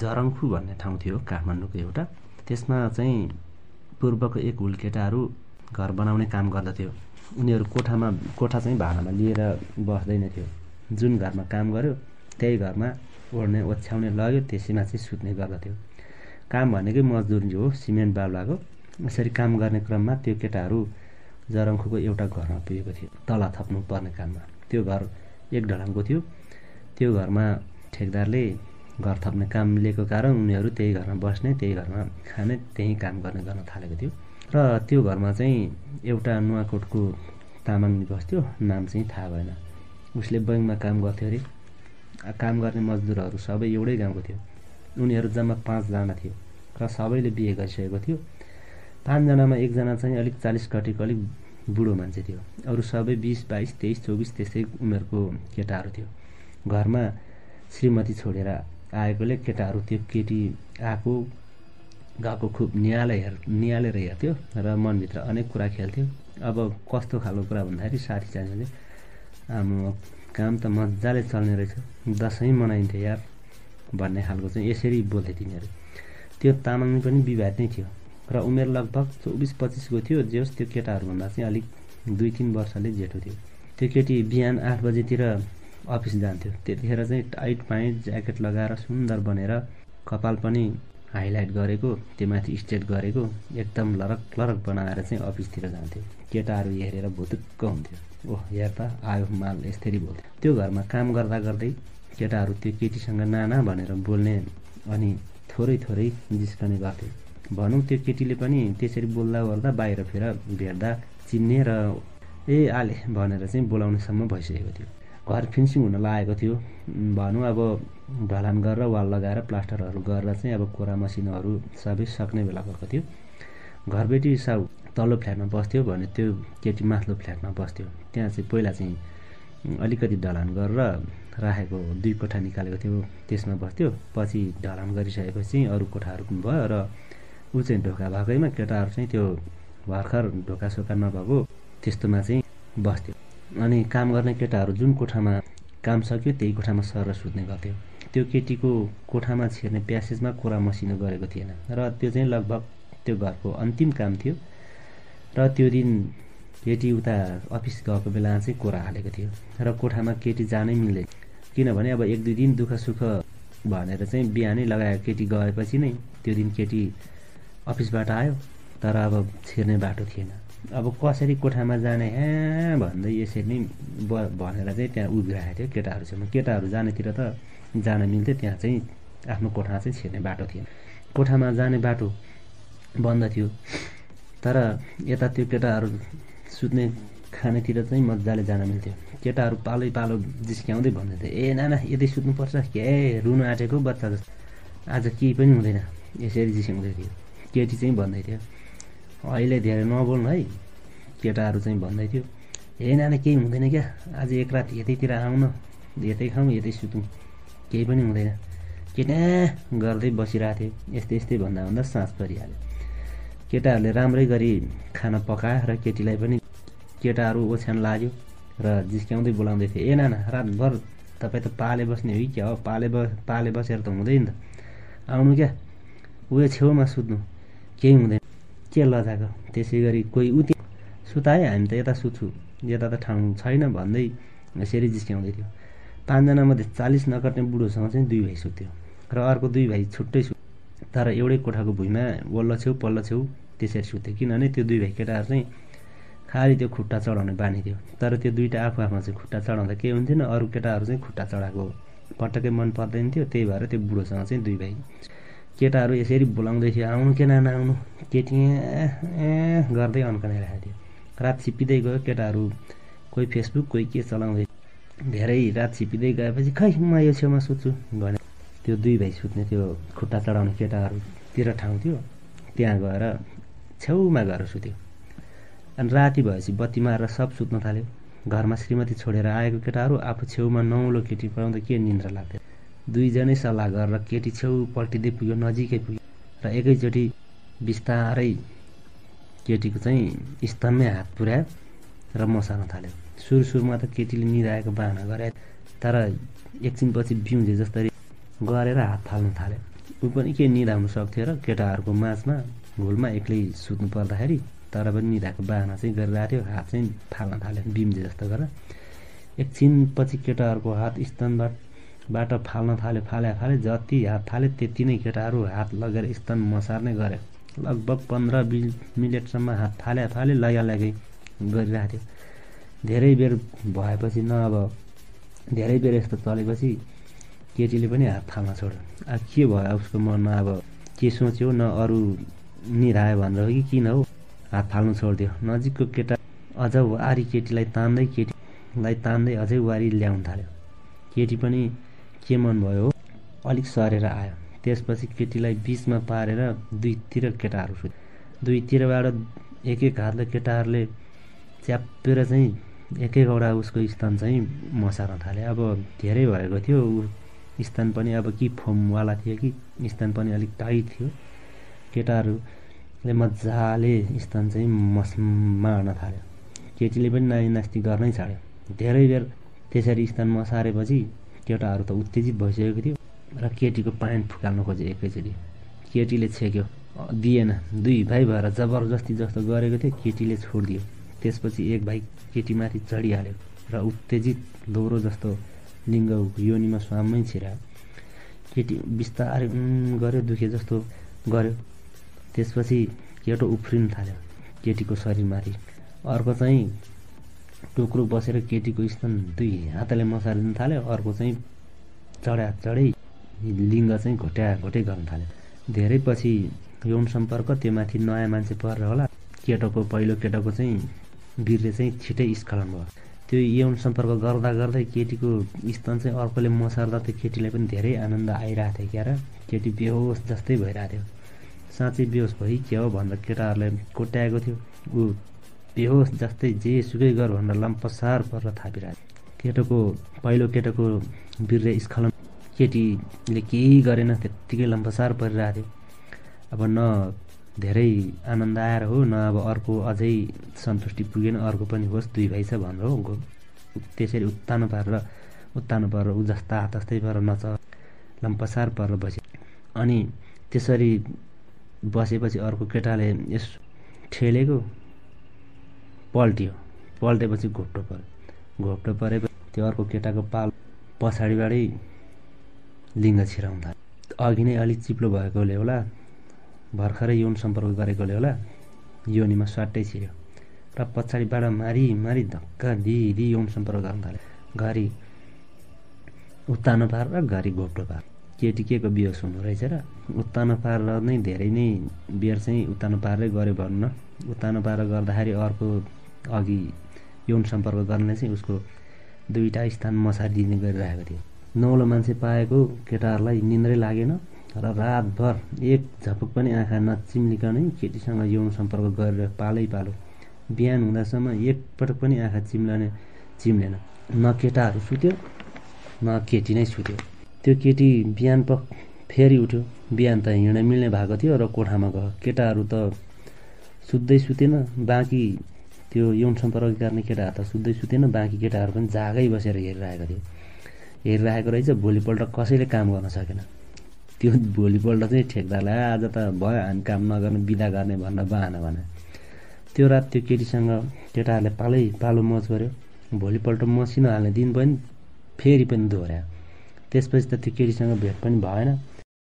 जरङ्खु भन्ने ठाउँ थियो काठमाडौँको एउटा। त्यसमा चाहिँ पूर्वको एक हुल केटाहरू घर बनाउने काम गर्दथ्यो। उनीहरू कोठामा कोठा चाहिँ भाडामा लिएर बस्दैन थियो। जुन घरमा काम गर्यो त्यही घरमा ओढ्ने ओछ्याउने लग्यो त्यसैमा चाहिँ सुत्ने गर्दथ्यो। काम भनेकै मजदुरी हो सिमेन्ट बालुवाको यसरी काम गर्ने क्रममा त्यो केटाहरू जरङ्खुको एउटा घरमा पुगेको थियो तल थप्नु पर्ने काममा। त्यो घर एक ढलानको थियो। त्यो घरमा ठेकदारले घर थप्ने काम लिएको कारण उनीहरू त्यही घरमा बस्ने त्यही घरमा खाने त्यहीँ काम गर्ने गर्न थालेको थियो। र त्यो घरमा चाहिँ एउटा नुवाकोटको तामाङ बस्थ्यो नाम चाहिँ थाहा भएन। उसले बैङ्कमा काम गर्थ्यो अरे। काम गर्ने मजदुरहरू सबै एउटै गाउँको थियो। उनीहरू जम्मा पाँचजना थियो र सबैले बिहे गरिसकेको थियो। पाँचजनामा एकजना चाहिँ अलिक चालिस घटेको अलिक बुढो मान्छे थियो। अरू सबै बिस बाइस तेइस चौबिस त्यस्तै उमेरको केटाहरू थियो। घरमा श्रीमती छोडेर आएकोले केटाहरू त्यो केटी आएको गएको खुब निहाले हेर निहालेर हेर्थ्यो र मनभित्र अनेक कुरा खेल्थ्यो। अब कस्तो खालको कुरा भन्दाखेरि साथी साथीले आमा काम त मजाले चल्ने रहेछ। दसैँ मनाइन्थ्यो यार भन्ने खालको चाहिँ यसरी बोल्थे तिनीहरू। त्यो तामाङ पनि विवाहित नै थियो र उमेर लगभग चौबिस पच्चिसको थियो जे होस् त्यो केटाहरूभन्दा चाहिँ अलिक दुई तिन वर्षले जेठो थियो। त्यो केटी बिहान आठ बजीतिर अफिस जान्थ्यो। त्यतिखेर चाहिँ टाइट पाइन्ट ज्याकेट लगाएर सुन्दर बनेर कपाल पनि हाइलाइट गरेको त्यो माथि स्ट्रेट गरेको एकदम लरक लरक बनाएर चाहिँ अफिसतिर जान्थ्यो। केटाहरू हेरेर भुतुक्क हुन्थ्यो। ओह हेर त आयो माल यसरी बोल्थ्यो। त्यो घरमा काम गर्दा गर्दै केटाहरू त्यो केटीसँग नाना भनेर बोल्ने अनि थोरै थोरै जिस्कने गर्थ्यो। भनौँ त्यो केटीले पनि त्यसरी बोल्दा ओर्दा बाहिर फेर भेट्दा चिन्ने र ए आले भनेर चाहिँ बोलाउनेसम्म भइसकेको थियो। घर फिनिसिङ हुन लागेको थियो। भनौँ अब ढलान गरेर वाल लगाएर प्लास्टरहरू गरेर चाहिँ अब कोरा मसिनोहरू सबै सक्ने बेला भएको थियो। घरबेटी साउ तल्लो फ्ल्याटमा बस्थ्यो भने त्यो केटी माथिल्लो फ्ल्याटमा बस्थ्यो। त्यहाँ चाहिँ पहिला चाहिँ अलिकति ढलान गरेर राखेको दुई कोठा निकालेको थियो। त्यसमा बस्थ्यो। पछि ढलान गरिसकेपछि अरू कोठाहरू पनि भयो र ऊ चाहिँ ढोका भएकैमा केटाहरू चाहिँ त्यो भर्खर ढोका सोका नभएको त्यस्तोमा चाहिँ बस्थ्यो। अनि काम गर्ने केटाहरू जुन कोठामा काम सक्यो त्यही कोठामा सरेर सुत्ने गर्थ्यो। त्यो केटीको कोठामा छिर्ने प्यासेजमा कोरा मसिनो गरेको थिएन। र त्यो चाहिँ लगभग त्यो घरको अन्तिम काम थियो। र त्यो दिन केटी उता अफिस गएको बेला चाहिँ कोरा हालेको थियो। र कोठामा केटी जानै मिल्दैन। किनभने अब एक दुई दिन दुःख सुख भनेर चाहिँ बिहानै लगाएको केटी गएपछि नै त्यो दिन केटी अफिसबाट आयो। तर अब छिर्ने बाटो थिएन। अब कसरी कोठामा जाने? ह्या भन्दै यसरी नै ब भनेर चाहिँ त्यहाँ उभिरहेको थियो केटाहरूसँग केटाहरू जानेतिर त जान मिल्थ्यो त्यहाँ चाहिँ आफ्नो कोठामा चाहिँ छिर्ने बाटो थिएन कोठामा जाने बाटो बन्द थियो। तर यता त्यो केटाहरू सुत्ने खानेतिर चाहिँ मजाले जान मिल्थ्यो। केटाहरू पालै पालो जिस्क्याउँदै भन्दै थियो ए नाना यतै सुत्नुपर्छ? के रुनु आँटेको बच्चा जस्तो। आज केही पनि हुँदैन। यसरी जिस्क्याउँदै थियो। केटी चाहिँ भन्दै थियो अहिले धेरै नबोल्नु है। केटाहरू चाहिँ भन्दै थियो हे नाना केही हुँदैन क्या? आज एक रात यतैतिर आउन। यतै खाउँ यतै सुतौँ। केही पनि हुँदैन केटा गर्दै बसिरहेको थियो। यस्तै यस्तै भन्दा भन्दा साँझ परिहाल्यो। केटाहरूले राम्रै गरी खाना पकायो र केटीलाई पनि केटाहरू ओछ्यान लाग्यो र जिस्क्याउँदै बोलाउँदै थियो ए नाना रातभर तपाईँ त पाले बस्ने हो क्या हो पाले ब पाले बसेर त हुँदैन त। आउनु क्या? उयो छेउमा सुत्नु। केही हुँदैन। के लजाएको? त्यसै गरी कोही उति सुतायो हामी त यता सुत्छु। यता त ठाउँ छैन भन्दै यसरी जिस्क्याउँदै थियो। पाँचजनामध्ये चालिस नकट्ने बुढोसँग चाहिँ दुई भाइ सुत्थ्यो र अर्को दुई भाइ छुट्टै सु तर एउटै कोठाको भुइँमा वल्लो छेउ पल्लो छेउ त्यसरी सुत्थ्यो किनभने त्यो दुई भाइ केटाहरू चाहिँ खालि त्यो खुट्टा चढाउने बानी थियो। तर त्यो दुइटा आफू आफूमा चाहिँ खुट्टा चढाउँदा केही हुन्थेन। अरू केटाहरू चाहिँ खुट्टा चढाएको पटक्कै मन पर्दैन थियो। त्यही भएर त्यो बुढोसँग चाहिँ दुई भाइ केटाहरू यसरी बोलाउँदै थियो आउनु के नाना आउनु? केटी ए गर्दै अन्कनाइरहेको थियो। रात छिप्पिँदै गयो केटाहरू कोही फेसबुक कोही के चलाउँदै धेरै रात छिप्पिँदै गएपछि खै म यो छेउमा सुत्छु? भने त्यो दुई भाइ सुत्ने त्यो खुट्टा चढाउने केटाहरूतिर ठाउँ थियो। त्यहाँ गएर छेउमा गएर सुत्यो। अनि राति भएपछि बत्ती मारेर सब सुत्न थाल्यो। घरमा श्रीमती छोडेर आएको केटाहरू आफू छेउमा नौलो केटी पढाउँदा के निन्द्रा लाग्थ्यो? दुईजनै सल्लाह गरेर केटी छेउ पल्टिँदै पुग्यो नजिकै पुग्यो र एकैचोटि बिस्तारै केटीको चाहिँ स्तम्मै हात पुर्यायो र मसार्न थाल्यो। सुरु सुरुमा त केटीले निधाएको बाहना गरे तर एकछिनपछि बिउजे जस्तरी गरेर हात फाल्न थाल्यो ऊ पनि के निदा हुन सक्थ्यो र केटाहरूको माझमा घुलमा एक्लै सुत्नु पर्दाखेरि तर पनि निधाको बाहना चाहिँ गरिरहेको थियो हात चाहिँ फाल्न थाल्यो बिम्जे जस्तो गरेर। एकछिनपछि केटाहरूको हात स्तनबाट बाट फाल्न थाल्यो फाले फाले जति हात थाल्यो त्यति नै केटाहरू हात लगेर स्तन मसार्ने गरे। लगभग पन्ध्र बिस मिनटसम्म हात फाले फाले लगाइ गरिरहेको थियो धेरै बेर भएपछि न अब धेरै बेर यस्तो चलेपछि केटीले पनि हात थाल्न छोड्यो। अब के भयो उसको मनमा अब के सोच्यो न अरू निधायो भनेर हो कि किन हो? हात फाल्नु छोडिदियो। नजिकको केटा अझ वारी केटीलाई तान्दै केटीलाई तान्दै अझै वारी ल्याउनु थाल्यो। केटी पनि के मन भयो? अलिक सरेर आयो। त्यसपछि केटीलाई बिचमा पारेर दुईतिर केटाहरू सुत्यो। दुईतिरबाट एक एक हातले केटाहरूले च्यापेर चाहिँ एक एकवटा उसको स्थान चाहिँ मसार्न थाल्यो अब धेरै भएको थियो। स्थान पनि अब कि फोमवाला थियो कि स्थान पनि अलिक टाइट थियो। केटाहरूले मजाले स्थान चाहिँ मस मार्न थाल्यो केटीले पनि नाइ नास्ति गर्नै छाड्यो। धेरै बेर त्यसरी स्थान मसारेपछि केटाहरू त उत्तेजित भइसकेको थियो र केटीको प्यान्ट फुकाल्नु खोज्यो एकैचोटि। केटीले छेक्यो दिएन। दुई भाइ भएर जबरजस्ती जस्तो गरेको थियो केटीले छोडिदियो त्यसपछि एक भाइ केटीमाथि चढिहाल्यो र उत्तेजित लोरो जस्तो लिङ्ग योनिमा स्वाममै छिरायो केटी बिस्तारै गऱ्यो दुखे जस्तो गऱ्यो त्यसपछि केटो उफ्रिन थाल्यो केटीको शरीरमाथि। अर्को चाहिँ टुक्रो बसेर केटीको स्तन दुई हातले मसारिदिन थाल्यो अर्को चाहिँ चढा चढै लिङ्ग चाहिँ घोट्या घोटै गर्न थाल्यो। धेरै पछि यौन सम्पर्क त्यो माथि नयाँ मान्छे परेर होला। केटोको पहिलो केटोको चाहिँ वीरले चाहिँ छिटै स्खलन भयो। त्यो यौन सम्पर्क गर्दा गर्दै केटीको स्तन चाहिँ अर्कोले मसार्दा त्यो केटीलाई पनि धेरै आनन्द आइरहेको थियो क्या र केटी बेहोस जस्तै भइरहेको थियो। साँच्चै बेहोस भइ के हो भनेर केटाहरूलाई कोट्याएको थियो। ऊ बेहोस जस्तै जे सुकै गर भनेर लम्पसार परेर थापिरहेको केटोको पहिलो केटोको वीर्य स्खलन केटीले केही गरेन त्यत्तिकै लम्पसार परिरहेको थियो अब न धेरै आनन्द आएर हो न अब अर्को अझै सन्तुष्टि पुगेन अर्को पनि होस् दुई भाइ छ भनेर हो त्यसरी उत्तानो पारेर उत्तानो पारेर ऊ जस्ता तस्तै पारेर नच लम्पसार परेर बस्यो। अनि त्यसरी बसेपछि अर्को केटाले यस ठेलेको पल्ट्यो। पल्टेपछि घोप्टो पऱ्यो घोप्टो परेपछि त्यो अर्को केटाको पाल पछाडिबाटै लिङ्ग थाल्यो अघि नै अलिक चिप्लो भएकोले होला। भर्खरै यौन सम्पर्क गरेकोले होला। योनीमा स्वाटै छिर्यो। र पछाडिबाट मारी मारी धक्का दिदी यौन सम्पर्क गर्न थाल्यो घरि उत्तानो पार र घरि घोप्टो पार। केटी के को बिहोस हुनु रहेछ र उत्तानो पारेर नै धेरै नै बियर चाहिँ उत्तानो पारेरै गऱ्यो भन्न। उत्तानो पारेर गर्दाखेरि अर्को अघि यौन सम्पर्क गर्ने चाहिँ उसको दुईवटा स्थान मसारिदिने गरिरहेको थियो। नौलो मान्छे पाएको केटाहरूलाई निन्द्रै लागेन र रातभर एक झपक पनि आँखा नचिम्लिकनै केटीसँग यौन सम्पर्क गरेर पालै पालो। बिहान हुँदासम्म एकपटक पनि आँखा चिम्लने चिम्लेन। न केटाहरू सुत्यो न केटी नै सुत्यो। त्यो केटी बिहान प फेरि उठ्यो। बिहान त हिँड्न मिल्ने भएको थियो र कोठामा गयो। केटाहरू त सुत्दै सुतेन बाँकी त्यो यौन सम्पर्क गर्ने केटाहरू त सुत्दै सुतेन बाँकी केटाहरू पनि जागै बसेर हेरिरहेको थियो। हेरिरहेको रहेछ भोलिपल्ट कसैले काम गर्न सकेन। त्यो भोलिपल्ट चाहिँ ठेक्दारलाई आज त भयो हामी काम नगर्ने बिदा गर्ने भनेर बाहना भने। त्यो रात त्यो केटीसँग केटाहरूले पालै पालो मच गऱ्यो भोलिपल्ट मसिनो हाल्ने दिन पनि फेरि पनि दोहोऱ्यायो त्यसपछि त त्यो केटीसँग भेट पनि भएन।